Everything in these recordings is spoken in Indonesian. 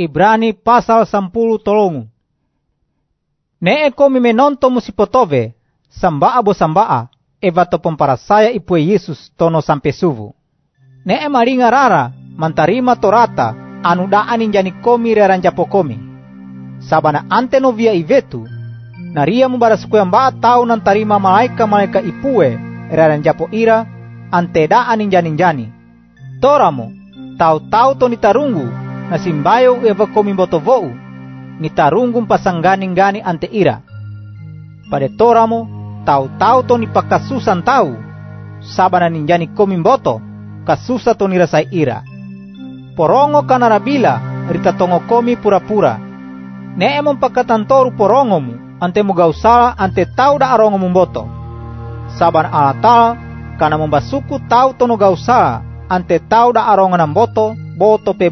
Ibrani pasal 10 tolongu. Nee komi menonto musipotove, sambaa bo sambaa, eva to saya ipue Yesus tono sampe suvu. Nee maringa rara, mantarima torata, anu daan injani komi reranjapo komi. Sabana ante no via ivetu, naria mubara sukua mbaa tau nantarima malaika malaika ipue, reranjapo ira, ante daan injani injani. Toramo, tau-tau to nitarungu, na simbayo eva komi botovou, nitarungu pasanggani-gani ante ira. Pada toramo, nipakasusan tau, sabana ninjani komi boto, kasusa to nirasai ira. Porongo kanarabila, rita tongo komi pura-pura. Ne emon pakatantoru porongomu, ante mo gausala ante tau da arongo mumboto. Saban alatala, kana membasuku tau tono gausala, ante tau da arongo namboto, boto pe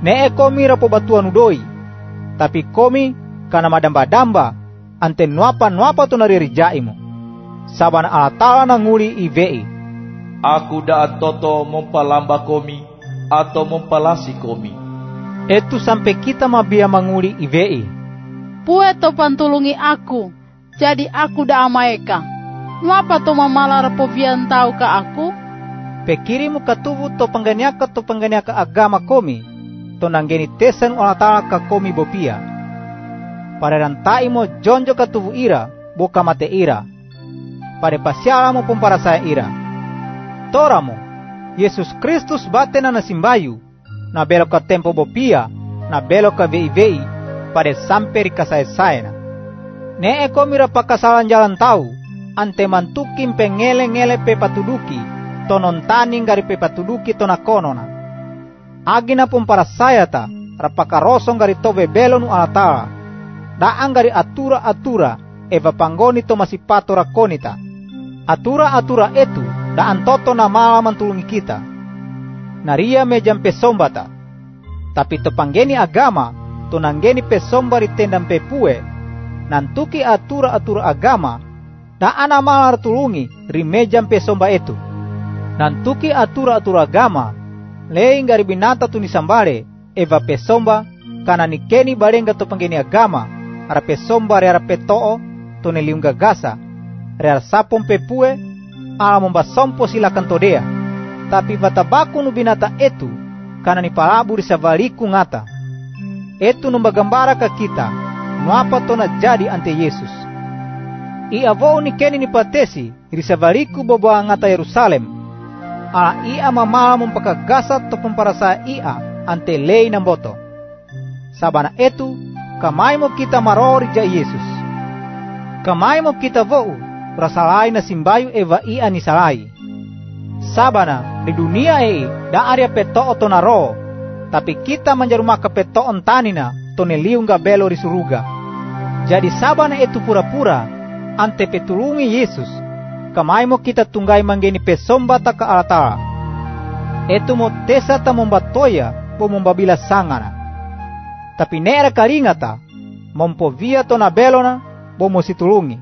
bualo. Ne e komi rapo batuan udoi, tapi komi kana madamba-damba, ante nuapa-nuapa to narirjaimu. Saban alatala nanguli ivei. Aku da toto mempalamba komi atau mempalasi komi. Itu sampai kita mabia manguli ivei. Pue to pantulungi aku, jadi aku da amaeka. Nuapa to mamalar povian tau ka aku? Pekirimu katubu to penganiaka to penganiaka agama komi, to nanggeni tesen olatala ka komi bopia. Parerantai mo jonjo katubu ira, boka mate ira. Pare pasiala mo para saya ira. Toramo, Yesus Kristus bate na nasimbayu, na belo ka tempo bopia, na belo ka vei-vei, pare samperi ka saya-sayana. Ne e komira pakasalan jalan tau, ante mantukin pengele-ngele pe patuduki, tonon taning gari pe patuduki tona konona. Agina pun para saya ta, rapaka rosong gari tobe belonu alatala. Daang gari atura-atura, eva panggoni to masipato rakonita. Atura-atura itu, daan toto na mala mantulungi kita. Naria mejam pesombata. Tapi tepanggeni agama, tunanggeni pesomba ritendam pepue, nantuki atura-atura agama, daan mala tulungi rimejam pesomba itu. Nantuki atura-atura agama, leing gari binata tunisambale, eva pesomba, kana nikeni balenga to panggeni agama, ara pesomba re ara petoo, to neliunga gasa, re ara sapon pepue, ala mombasompo sila kantodea. Tapi vatabaku no binata etu, kana ni palabu risavaliku ngata. Etu numbagambara ka kita, nuapa to na jadi ante Yesus. Ia vou ni keni ni patesi, risavaliku boboa ngata Yerusalem. Ala ia mamala mompakagasa to pamparasa ia ante lei ng boto. Sabana etu, kamay mo kita marori ja Yesus. Kamay mo kita vou, rasalai na simbayo eva ia ni salai. Sabana, di dunia e, da area peto to naro, tapi kita menjaruma ke peto tanina, to neliung belo risuruga. Jadi sabana itu pura-pura, ante petulungi Yesus, kamay mo kita tunggai manggeni pesomba ta ka alatala. Etu mo tesa ta mombatoya, po mombabila sangana. Tapi nera karingata, mompovia to na belona, bo mo situlungi.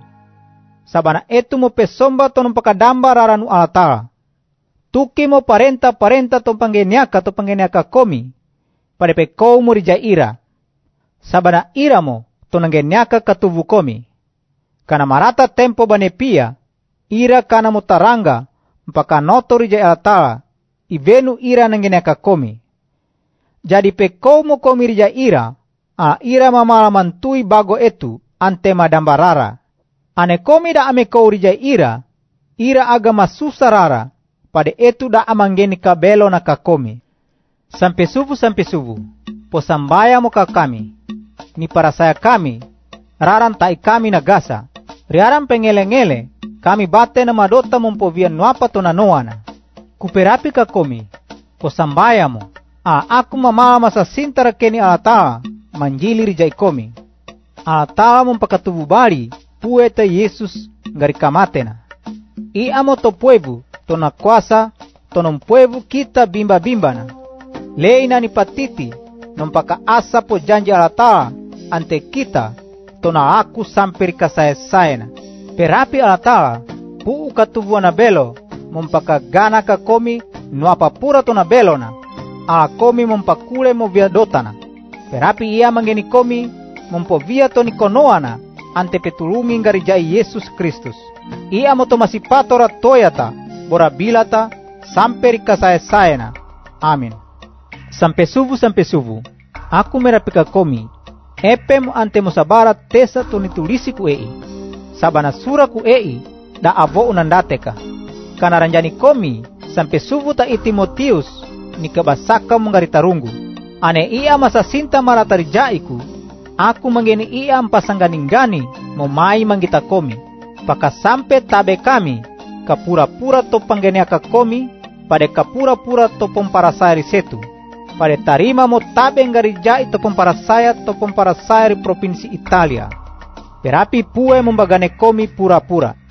Sabana etu mo pesomba to pakadamba raranu alatala. Tuki mo parenta-parenta to panggeniaka to panggeniaka komi, pada pekou mo ira. Sabana ira mo to nanggeniaka katuvu komi. Kana marata tempo banepia, ira kana mo taranga, mpaka noto rija alatala, ivenu ira nanggeniaka komi. Jadi pekou mo komi rija ira, a ira mamala mantui bago etu, ante madambarara. Ane komi da ame kou rija ira, ira agama susarara, pada etu da amanggeni kabelo na kakomi. Sampai suvu sampai suvu, posambaya mo kami, ni para saya kami, raran tai kami na gasa, riaran pengele-ngele, kami bate na madota mompovian nuapa to na noana. Kuperapi kakomi, posambaya mo, a aku mamama sa sintara keni alata, rijai komi. Alata mompakatubu bali, pueta Yesus ngari kamatena. I amo to puevu, tona kwasa tonon puevu kita bimba-bimbana. Leina ni patiti, nompaka asa po janji alata ante kita, tona aku sampir kasaya-sayana. Perapi alata, puu katuvu na belo, mompaka gana ka komi, nuapa pura tona belona, ala komi mompakule mo viadotana. Perapi ia mangeni komi mempovia toni konoana ante petulungi ngarijai Yesus Kristus. Ia moto masih patora toyata, bora bilata, sampai rika saya sayana. Amin. Sampai subuh, aku merapika komi, epem ante musabara tesa ku ei. Sabana sura ku ei, da avo unandateka. Karena ranjani komi, sampai subuh ta Timotius, ni kebasaka mengaritarunggu. Ane ia masa sinta maratari jaiku, aku mengeni ia gani mai manggita komi. Paka sampai tabe kami, kapura-pura to aka komi, pada kapura-pura to pomparasari setu. Pada tarima mo tabe ngari jai to pomparasaya to pomparasari provinsi Italia. Perapi pue membagane komi pura-pura.